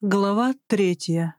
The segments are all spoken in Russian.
Глава третья.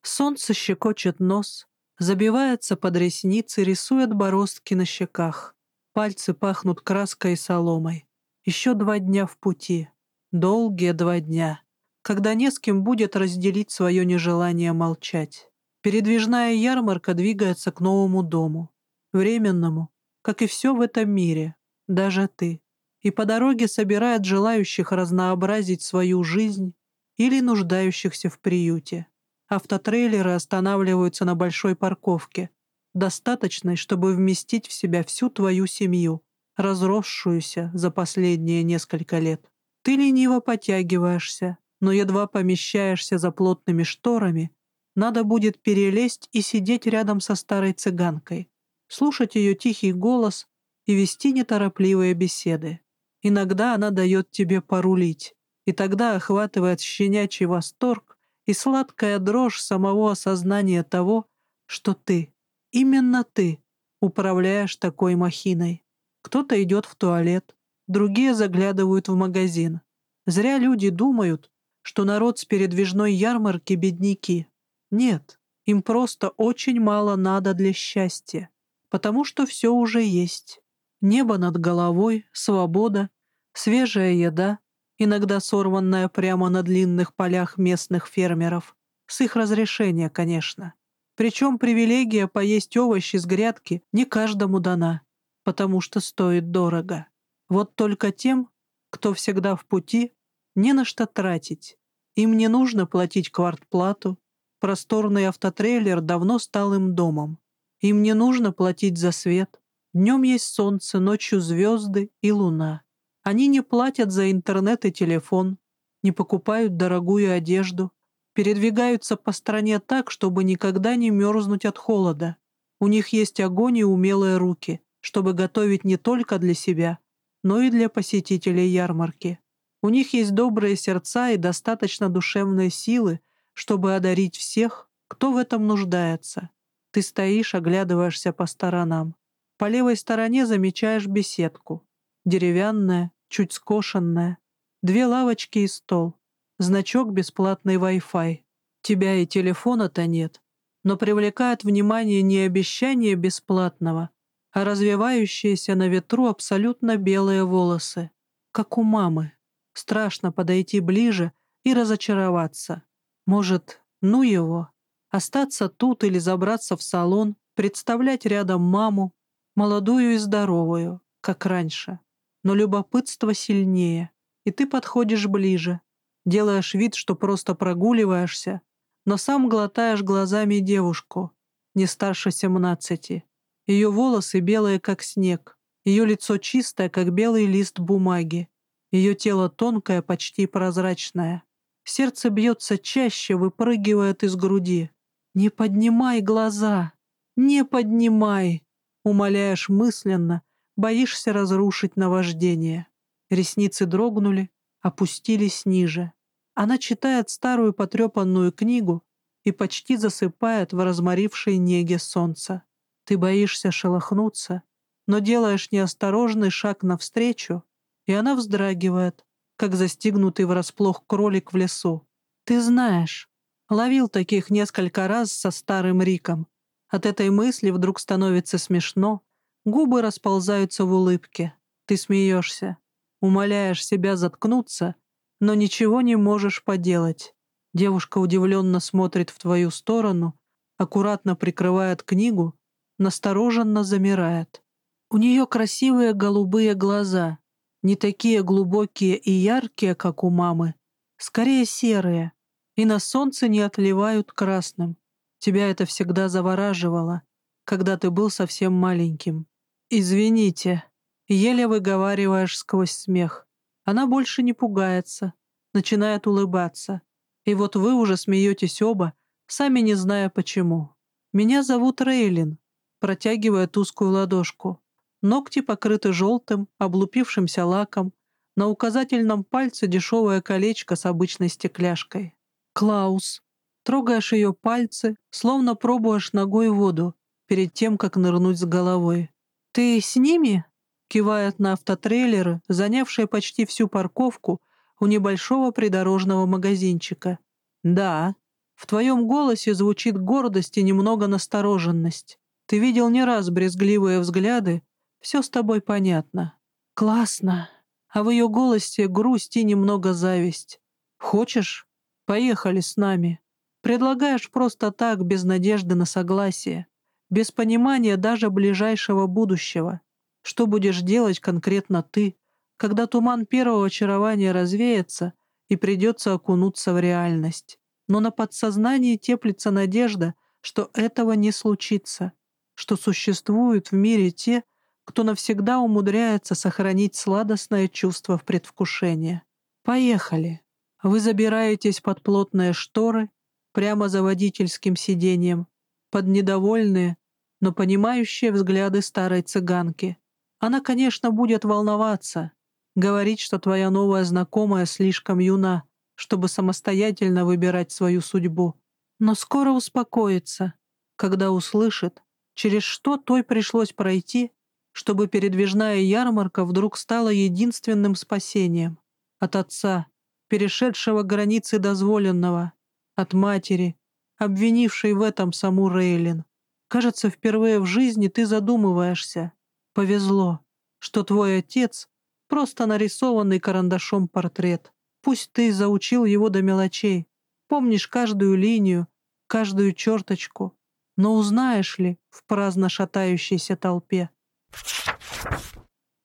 Солнце щекочет нос, забивается под ресницы, рисует бороздки на щеках. Пальцы пахнут краской и соломой. Еще два дня в пути. Долгие два дня. Когда не с кем будет разделить свое нежелание молчать. Передвижная ярмарка двигается к новому дому. Временному, как и все в этом мире. Даже ты. И по дороге собирает желающих разнообразить свою жизнь или нуждающихся в приюте. Автотрейлеры останавливаются на большой парковке, достаточной, чтобы вместить в себя всю твою семью, разросшуюся за последние несколько лет. Ты лениво потягиваешься, но едва помещаешься за плотными шторами, надо будет перелезть и сидеть рядом со старой цыганкой, слушать ее тихий голос и вести неторопливые беседы. Иногда она дает тебе порулить, и тогда охватывает щенячий восторг и сладкая дрожь самого осознания того, что ты, именно ты, управляешь такой махиной. Кто-то идет в туалет, другие заглядывают в магазин. Зря люди думают, что народ с передвижной ярмарки — бедняки. Нет, им просто очень мало надо для счастья, потому что все уже есть. Небо над головой, свобода, свежая еда, иногда сорванная прямо на длинных полях местных фермеров. С их разрешения, конечно. Причем привилегия поесть овощи с грядки не каждому дана, потому что стоит дорого. Вот только тем, кто всегда в пути, не на что тратить. Им не нужно платить квартплату, просторный автотрейлер давно стал им домом. Им не нужно платить за свет. Днем есть солнце, ночью звезды и луна. Они не платят за интернет и телефон, не покупают дорогую одежду, передвигаются по стране так, чтобы никогда не мерзнуть от холода. У них есть огонь и умелые руки, чтобы готовить не только для себя, но и для посетителей ярмарки. У них есть добрые сердца и достаточно душевной силы, чтобы одарить всех, кто в этом нуждается. Ты стоишь, оглядываешься по сторонам. По левой стороне замечаешь беседку. Деревянная, чуть скошенная, две лавочки и стол, значок бесплатный Wi-Fi. Тебя и телефона-то нет, но привлекает внимание не обещание бесплатного, а развивающиеся на ветру абсолютно белые волосы, как у мамы. Страшно подойти ближе и разочароваться. Может, ну его, остаться тут или забраться в салон, представлять рядом маму, молодую и здоровую, как раньше но любопытство сильнее, и ты подходишь ближе, делаешь вид, что просто прогуливаешься, но сам глотаешь глазами девушку, не старше семнадцати. Ее волосы белые, как снег, ее лицо чистое, как белый лист бумаги, ее тело тонкое, почти прозрачное. Сердце бьется чаще, выпрыгивает из груди. «Не поднимай глаза! Не поднимай!» Умоляешь мысленно, Боишься разрушить наваждение. Ресницы дрогнули, опустились ниже. Она читает старую потрепанную книгу и почти засыпает в разморившей неге солнца. Ты боишься шелохнуться, но делаешь неосторожный шаг навстречу, и она вздрагивает, как застигнутый врасплох кролик в лесу. Ты знаешь, ловил таких несколько раз со старым Риком. От этой мысли вдруг становится смешно, Губы расползаются в улыбке. Ты смеешься. Умоляешь себя заткнуться, но ничего не можешь поделать. Девушка удивленно смотрит в твою сторону, аккуратно прикрывает книгу, настороженно замирает. У нее красивые голубые глаза, не такие глубокие и яркие, как у мамы, скорее серые, и на солнце не отливают красным. Тебя это всегда завораживало, когда ты был совсем маленьким. «Извините», — еле выговариваешь сквозь смех. Она больше не пугается, начинает улыбаться. И вот вы уже смеетесь оба, сами не зная почему. «Меня зовут Рейлин», протягивая узкую ладошку. Ногти покрыты желтым, облупившимся лаком. На указательном пальце дешевое колечко с обычной стекляшкой. «Клаус». Трогаешь ее пальцы, словно пробуешь ногой воду, перед тем, как нырнуть с головой. «Ты с ними?» — кивает на автотрейлеры, занявшие почти всю парковку у небольшого придорожного магазинчика. «Да. В твоем голосе звучит гордость и немного настороженность. Ты видел не раз брезгливые взгляды. Все с тобой понятно. Классно. А в ее голосе грусть и немного зависть. Хочешь? Поехали с нами. Предлагаешь просто так, без надежды на согласие, без понимания даже ближайшего будущего. Что будешь делать конкретно ты, когда туман первого очарования развеется и придется окунуться в реальность? Но на подсознании теплится надежда, что этого не случится, что существуют в мире те, кто навсегда умудряется сохранить сладостное чувство в предвкушении. Поехали. Вы забираетесь под плотные шторы, прямо за водительским сиденьем, под недовольные, но понимающие взгляды старой цыганки. Она, конечно, будет волноваться, говорить, что твоя новая знакомая слишком юна, чтобы самостоятельно выбирать свою судьбу. Но скоро успокоится, когда услышит, через что той пришлось пройти, чтобы передвижная ярмарка вдруг стала единственным спасением. От отца, перешедшего границы дозволенного, от матери, обвинившей в этом саму Рейлин. Кажется, впервые в жизни ты задумываешься. Повезло, что твой отец — просто нарисованный карандашом портрет. Пусть ты заучил его до мелочей, помнишь каждую линию, каждую черточку, но узнаешь ли в праздно шатающейся толпе?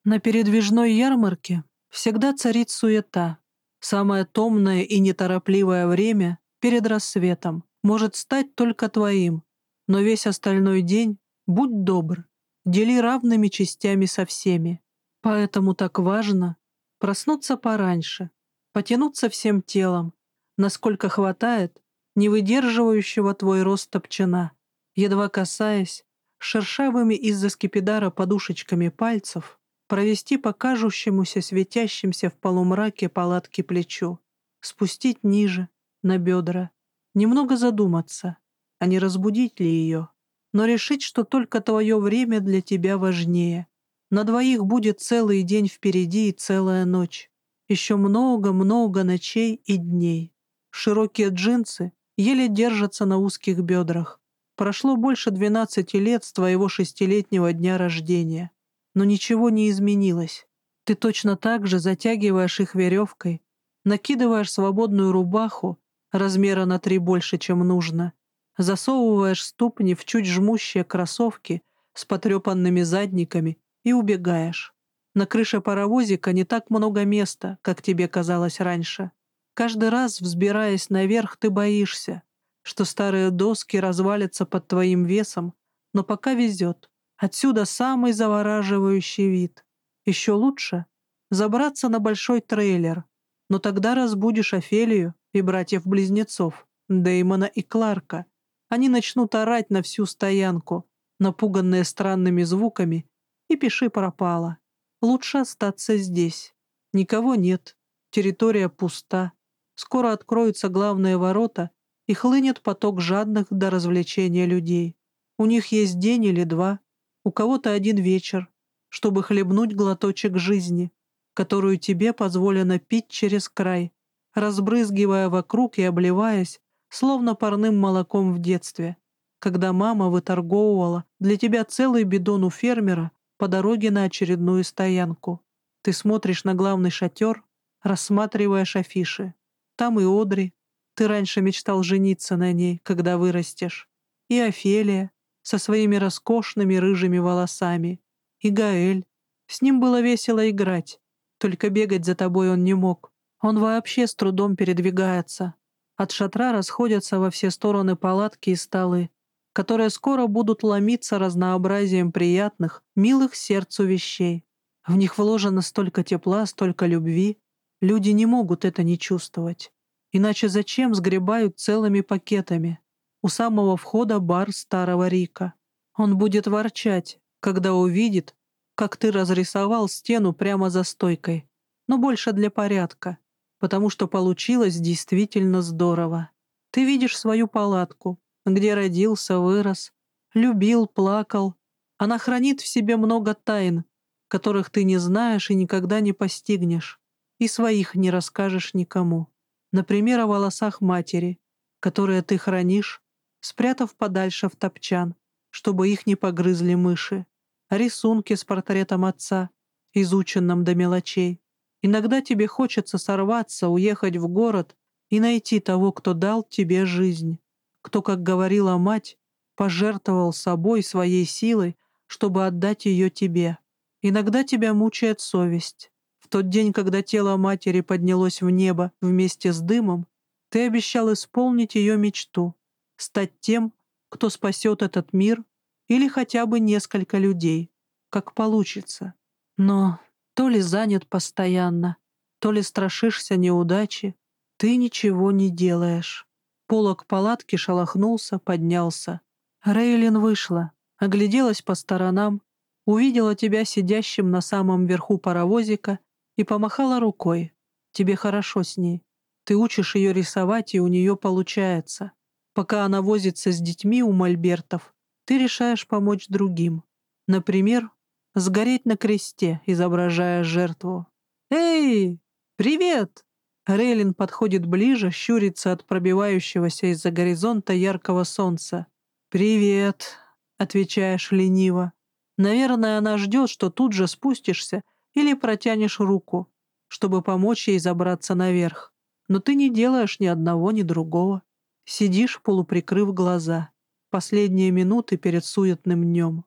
На передвижной ярмарке всегда царит суета. Самое томное и неторопливое время перед рассветом может стать только твоим, но весь остальной день будь добр, дели равными частями со всеми. Поэтому так важно проснуться пораньше, потянуться всем телом, насколько хватает не выдерживающего твой рост топчана, едва касаясь шершавыми из-за скипидара подушечками пальцев, провести по кажущемуся светящимся в полумраке палатки плечу, спустить ниже, на бедра, немного задуматься, а не разбудить ли ее, но решить, что только твое время для тебя важнее. На двоих будет целый день впереди и целая ночь. Еще много-много ночей и дней. Широкие джинсы еле держатся на узких бедрах. Прошло больше двенадцати лет с твоего шестилетнего дня рождения, но ничего не изменилось. Ты точно так же затягиваешь их веревкой, накидываешь свободную рубаху размера на три больше, чем нужно. Засовываешь ступни в чуть жмущие кроссовки с потрепанными задниками и убегаешь. На крыше паровозика не так много места, как тебе казалось раньше. Каждый раз, взбираясь наверх, ты боишься, что старые доски развалятся под твоим весом, но пока везет. Отсюда самый завораживающий вид. Еще лучше забраться на большой трейлер, но тогда разбудишь Офелию и братьев-близнецов, Дэймона и Кларка. Они начнут орать на всю стоянку, напуганные странными звуками, и пиши пропало. Лучше остаться здесь. Никого нет, территория пуста. Скоро откроются главные ворота, и хлынет поток жадных до развлечения людей. У них есть день или два, у кого-то один вечер, чтобы хлебнуть глоточек жизни, которую тебе позволено пить через край, разбрызгивая вокруг и обливаясь, словно парным молоком в детстве, когда мама выторговывала для тебя целый бидон у фермера по дороге на очередную стоянку. Ты смотришь на главный шатер, рассматриваешь афиши. Там и Одри. Ты раньше мечтал жениться на ней, когда вырастешь. И Офелия со своими роскошными рыжими волосами. И Гаэль. С ним было весело играть. Только бегать за тобой он не мог. Он вообще с трудом передвигается. От шатра расходятся во все стороны палатки и столы, которые скоро будут ломиться разнообразием приятных, милых сердцу вещей. В них вложено столько тепла, столько любви. Люди не могут это не чувствовать. Иначе зачем сгребают целыми пакетами? У самого входа бар старого Рика. Он будет ворчать, когда увидит, как ты разрисовал стену прямо за стойкой. Но больше для порядка потому что получилось действительно здорово. Ты видишь свою палатку, где родился, вырос, любил, плакал. Она хранит в себе много тайн, которых ты не знаешь и никогда не постигнешь, и своих не расскажешь никому. Например, о волосах матери, которые ты хранишь, спрятав подальше в топчан, чтобы их не погрызли мыши, рисунки с портретом отца, изученным до мелочей. Иногда тебе хочется сорваться, уехать в город и найти того, кто дал тебе жизнь, кто, как говорила мать, пожертвовал собой, своей силой, чтобы отдать ее тебе. Иногда тебя мучает совесть. В тот день, когда тело матери поднялось в небо вместе с дымом, ты обещал исполнить ее мечту, стать тем, кто спасет этот мир или хотя бы несколько людей, как получится. Но то ли занят постоянно, то ли страшишься неудачи, ты ничего не делаешь. Полок палатки шелохнулся, поднялся. Рейлин вышла, огляделась по сторонам, увидела тебя сидящим на самом верху паровозика и помахала рукой. Тебе хорошо с ней. Ты учишь ее рисовать, и у нее получается. Пока она возится с детьми у мольбертов, ты решаешь помочь другим. Например, сгореть на кресте, изображая жертву. «Эй, привет!» Рейлин подходит ближе, щурится от пробивающегося из-за горизонта яркого солнца. «Привет», — отвечаешь лениво. Наверное, она ждет, что тут же спустишься или протянешь руку, чтобы помочь ей забраться наверх но ты не делаешь ни одного, ни другого. Сидишь, полуприкрыв глаза. Последние минуты перед суетным днем.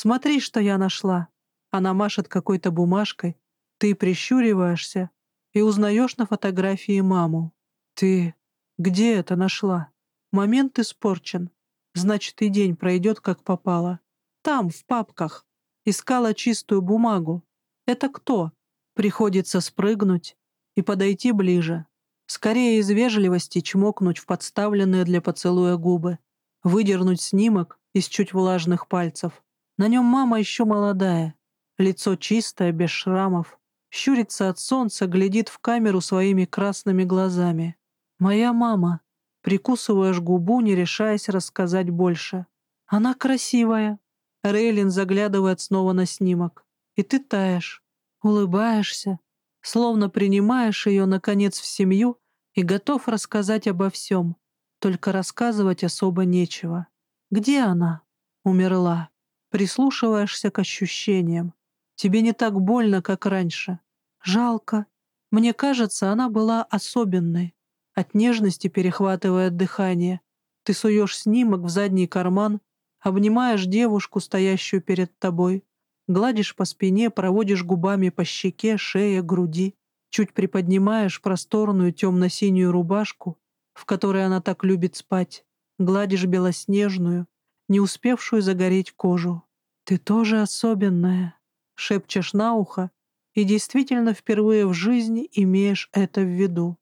Смотри, что я нашла. Она машет какой-то бумажкой. Ты прищуриваешься и узнаешь на фотографии маму. Ты где это нашла? Момент испорчен. Значит, и день пройдет, как попало. Там, в папках. Искала чистую бумагу. Это кто? Приходится спрыгнуть и подойти ближе. Скорее из вежливости чмокнуть в подставленные для поцелуя губы, выдернуть снимок из чуть влажных пальцев. На нем мама еще молодая, лицо чистое, без шрамов, щурится от солнца, глядит в камеру своими красными глазами. «Моя мама», прикусываешь губу, не решаясь рассказать больше. «Она красивая», Рейлин заглядывает снова на снимок. «И ты таешь, улыбаешься, словно принимаешь ее, наконец, в семью и готов рассказать обо всем, только рассказывать особо нечего. Где она? Умерла. Прислушиваешься к ощущениям. Тебе не так больно, как раньше. Жалко. Мне кажется, она была особенной. От нежности перехватывает дыхание. Ты суешь снимок в задний карман, обнимаешь девушку, стоящую перед тобой, Гладишь по спине, проводишь губами по щеке, шее, груди. Чуть приподнимаешь просторную темно-синюю рубашку, в которой она так любит спать. Гладишь белоснежную, не успевшую загореть кожу. «Ты тоже особенная», — шепчешь на ухо, и действительно впервые в жизни имеешь это в виду.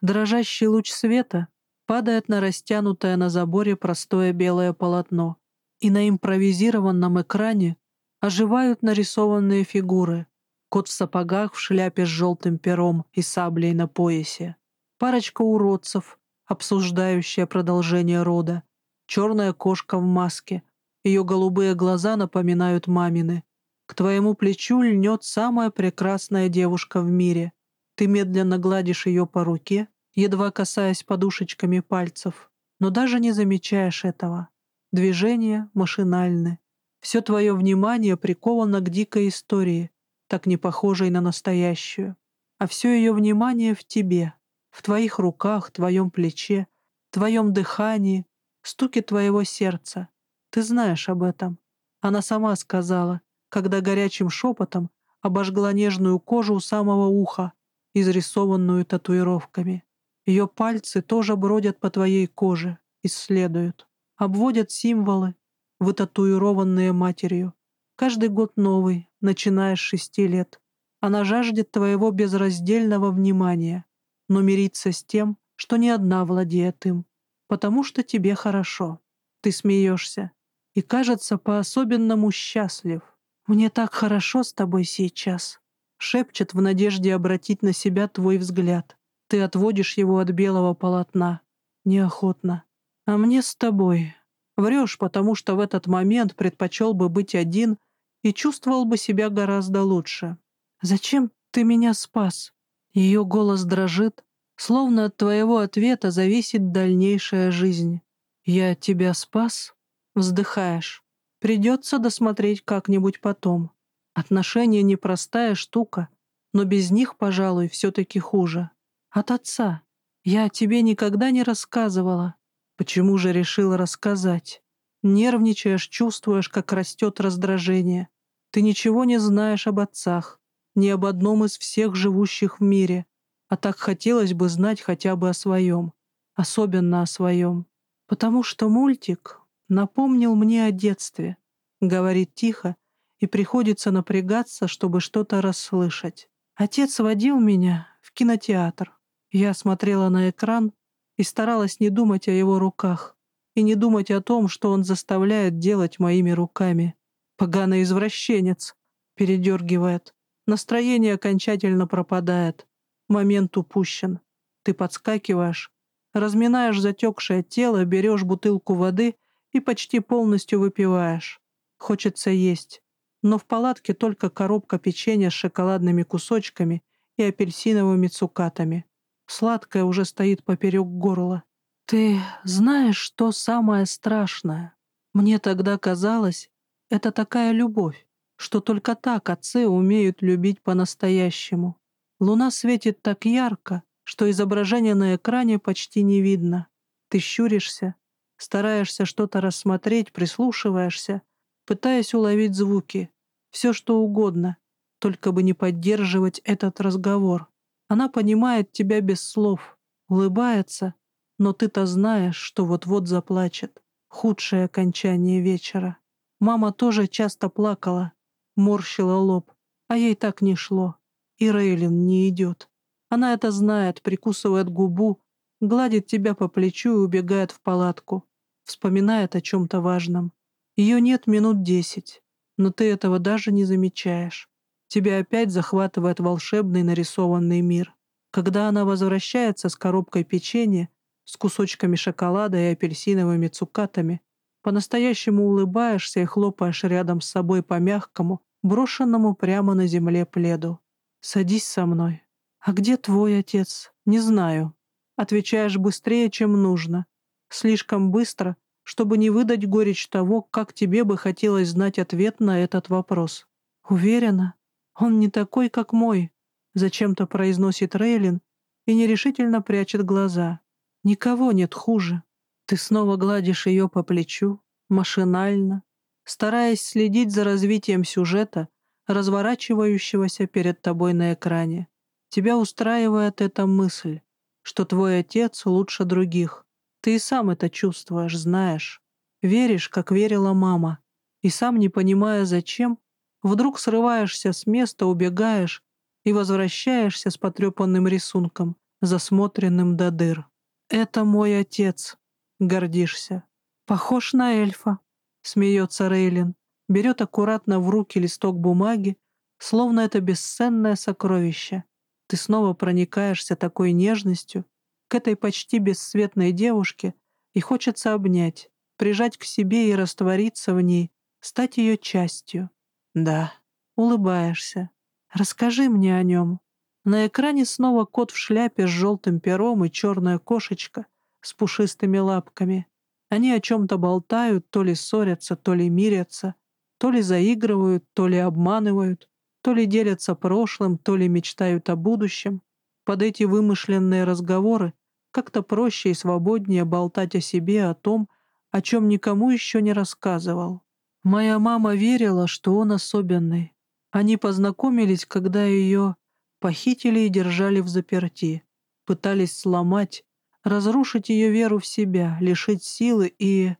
Дрожащий луч света падает на растянутое на заборе простое белое полотно и на импровизированном экране оживают нарисованные фигуры. Кот в сапогах в шляпе с желтым пером и саблей на поясе. Парочка уродцев, обсуждающая продолжение рода. Черная кошка в маске. Ее голубые глаза напоминают мамины. К твоему плечу льнет самая прекрасная девушка в мире. Ты медленно гладишь ее по руке, едва касаясь подушечками пальцев, но даже не замечаешь этого. Движения машинальны. Все твое внимание приковано к дикой истории, так не похожей на настоящую. А все ее внимание в тебе, в твоих руках, твоем плече, твоем дыхании, стуке твоего сердца. Ты знаешь об этом. Она сама сказала, когда горячим шепотом обожгла нежную кожу у самого уха, изрисованную татуировками. Ее пальцы тоже бродят по твоей коже, исследуют обводят символы, вытатуированные матерью. Каждый год новый, начиная с шести лет. Она жаждет твоего безраздельного внимания, но мирится с тем, что не одна владеет им, потому что тебе хорошо. Ты смеешься и, кажется, по-особенному счастлив. «Мне так хорошо с тобой сейчас», — шепчет в надежде обратить на себя твой взгляд. Ты отводишь его от белого полотна. Неохотно. А мне с тобой. Врешь, потому что в этот момент предпочел бы быть один и чувствовал бы себя гораздо лучше. Зачем ты меня спас? Ее голос дрожит, Словно от твоего ответа зависит дальнейшая жизнь. «Я тебя спас?» Вздыхаешь. Придется досмотреть как-нибудь потом. Отношения — непростая штука, но без них, пожалуй, все-таки хуже. От отца. Я тебе никогда не рассказывала. Почему же решила рассказать? Нервничаешь, чувствуешь, как растет раздражение. Ты ничего не знаешь об отцах, ни об одном из всех живущих в мире. А так хотелось бы знать хотя бы о своем. Особенно о своем. Потому что мультик напомнил мне о детстве. Говорит тихо, и приходится напрягаться, чтобы что-то расслышать. Отец водил меня в кинотеатр. Я смотрела на экран и старалась не думать о его руках и не думать о том, что он заставляет делать моими руками. Поганый извращенец. Передергивает. Настроение окончательно пропадает. Момент упущен. Ты подскакиваешь, разминаешь затекшее тело, берешь бутылку воды и почти полностью выпиваешь. Хочется есть. Но в палатке только коробка печенья с шоколадными кусочками и апельсиновыми цукатами. Сладкое уже стоит поперек горла. Ты знаешь, что самое страшное? Мне тогда казалось, это такая любовь, что только так отцы умеют любить по-настоящему. Луна светит так ярко, что изображение на экране почти не видно. Ты щуришься, стараешься что-то рассмотреть, прислушиваешься, пытаясь уловить звуки, все что угодно, только бы не поддерживать этот разговор. Она понимает тебя без слов, улыбается, но ты-то знаешь, что вот-вот заплачет. Худшее окончание вечера. Мама тоже часто плакала, морщила лоб, а ей так не шло. И Рейлин не идет. Она это знает, прикусывает губу, гладит тебя по плечу и убегает в палатку. Вспоминает о чем-то важном. Ее нет минут десять, но ты этого даже не замечаешь. Тебя опять захватывает волшебный нарисованный мир. Когда она возвращается с коробкой печенья, с кусочками шоколада и апельсиновыми цукатами, по-настоящему улыбаешься и хлопаешь рядом с собой по мягкому, брошенному прямо на земле пледу. «Садись со мной». «А где твой отец?» «Не знаю». Отвечаешь быстрее, чем нужно. Слишком быстро, чтобы не выдать горечь того, как тебе бы хотелось знать ответ на этот вопрос. «Уверена, он не такой, как мой», — зачем-то произносит Рейлин и нерешительно прячет глаза. «Никого нет хуже. Ты снова гладишь ее по плечу, машинально, стараясь следить за развитием сюжета, разворачивающегося перед тобой на экране. Тебя устраивает эта мысль, что твой отец лучше других. Ты и сам это чувствуешь, знаешь. Веришь, как верила мама. И сам, не понимая зачем, вдруг срываешься с места, убегаешь и возвращаешься с потрепанным рисунком, засмотренным до дыр. «Это мой отец», гордишься. Похож на эльфа, смеется Рейлин, берет аккуратно в руки листок бумаги, словно это бесценное сокровище. Ты снова проникаешься такой нежностью к этой почти бесцветной девушке и хочется обнять, прижать к себе и раствориться в ней, стать ее частью. Да, улыбаешься. Расскажи мне о нем. На экране снова кот в шляпе с желтым пером и черная кошечка — с пушистыми лапками. Они о чем-то болтают, то ли ссорятся, то ли мирятся, то ли заигрывают, то ли обманывают, то ли делятся прошлым, то ли мечтают о будущем. Под эти вымышленные разговоры как-то проще и свободнее болтать о себе, о том, о чем никому еще не рассказывал. Моя мама верила, что он особенный. Они познакомились, когда ее похитили и держали в заперти. Пытались сломать, разрушить ее веру в себя, лишить силы и...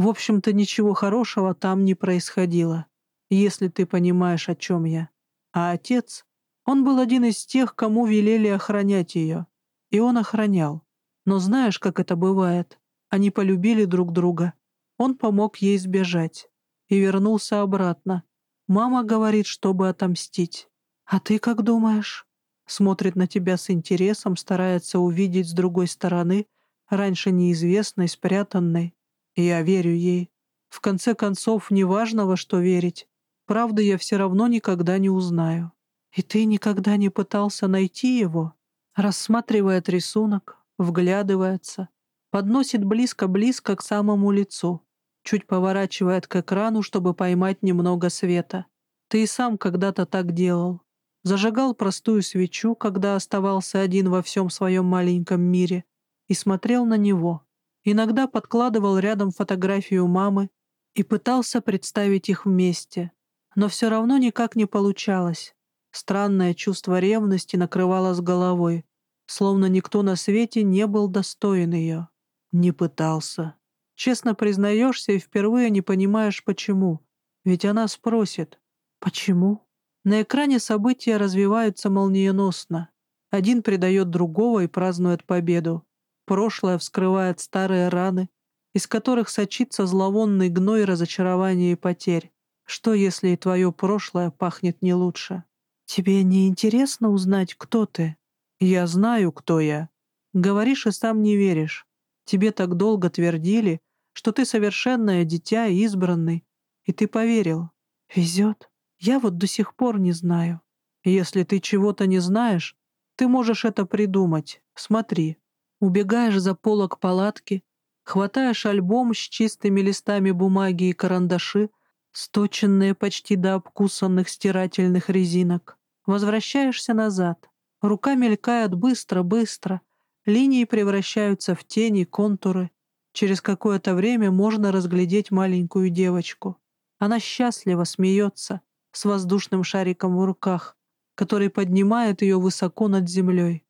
В общем-то, ничего хорошего там не происходило, если ты понимаешь, о чем я. А отец, он был один из тех, кому велели охранять ее. И он охранял. Но знаешь, как это бывает? Они полюбили друг друга. Он помог ей сбежать. И вернулся обратно. Мама говорит, чтобы отомстить. А ты как думаешь? смотрит на тебя с интересом, старается увидеть с другой стороны, раньше неизвестной, спрятанной. Я верю ей. В конце концов, неважно, во что верить. Правда, я все равно никогда не узнаю. И ты никогда не пытался найти его? Рассматривает рисунок, вглядывается, подносит близко-близко к самому лицу, чуть поворачивает к экрану, чтобы поймать немного света. Ты и сам когда-то так делал. Зажигал простую свечу, когда оставался один во всем своем маленьком мире, и смотрел на него. Иногда подкладывал рядом фотографию мамы и пытался представить их вместе. Но все равно никак не получалось. Странное чувство ревности накрывало с головой, словно никто на свете не был достоин ее. Не пытался. Честно признаешься и впервые не понимаешь, почему. Ведь она спросит, почему? На экране события развиваются молниеносно. Один предает другого и празднует победу. Прошлое вскрывает старые раны, из которых сочится зловонный гной разочарования и потерь. Что, если и твое прошлое пахнет не лучше? Тебе не интересно узнать, кто ты? Я знаю, кто я. Говоришь и сам не веришь. Тебе так долго твердили, что ты совершенное дитя, избранный. И ты поверил. Везет. Я вот до сих пор не знаю. Если ты чего-то не знаешь, ты можешь это придумать. Смотри. Убегаешь за полок палатки, хватаешь альбом с чистыми листами бумаги и карандаши, сточенные почти до обкусанных стирательных резинок. Возвращаешься назад. Рука мелькает быстро-быстро. Линии превращаются в тени, контуры. Через какое-то время можно разглядеть маленькую девочку. Она счастливо смеется, с воздушным шариком в руках, который поднимает ее высоко над землей.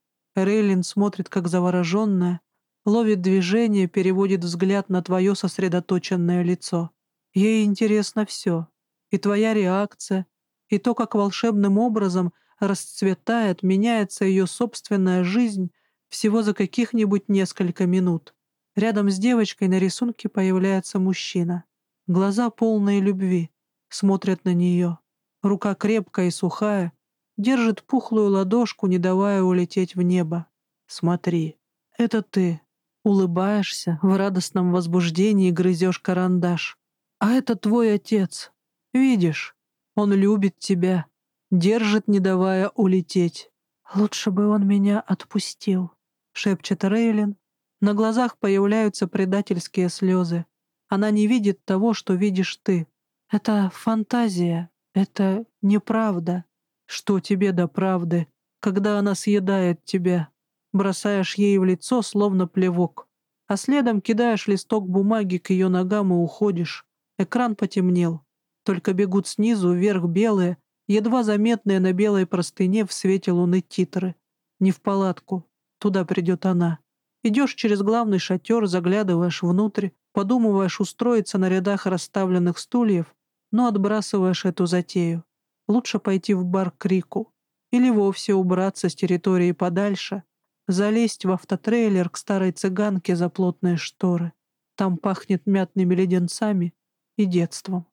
Рейлин смотрит как завороженная, ловит движение, переводит взгляд на твое сосредоточенное лицо. Ей интересно все. И твоя реакция, и то, как волшебным образом расцветает, меняется ее собственная жизнь всего за каких-нибудь несколько минут. Рядом с девочкой на рисунке появляется мужчина. Глаза полные любви, смотрят на нее. Рука крепкая и сухая, держит пухлую ладошку, не давая улететь в небо. Смотри, это ты. Улыбаешься, в радостном возбуждении грызешь карандаш. А это твой отец. Видишь, он любит тебя, держит, не давая улететь. Лучше бы он меня отпустил, шепчет Рейлин. На глазах появляются предательские слезы. Она не видит того, что видишь ты. Это фантазия, это неправда. Что тебе до правды, когда она съедает тебя? Бросаешь ей в лицо, словно плевок. А следом кидаешь листок бумаги к ее ногам и уходишь. Экран потемнел. Только бегут снизу вверх белые, едва заметные на белой простыне в свете луны титры. Не в палатку. Туда придет она. Идешь через главный шатер, заглядываешь внутрь, подумываешь устроиться на рядах расставленных стульев, но отбрасываешь эту затею. Лучше пойти в бар к Рику. Или вовсе убраться с территории подальше, залезть в автотрейлер к старой цыганке за плотные шторы. Там пахнет мятными леденцами и детством.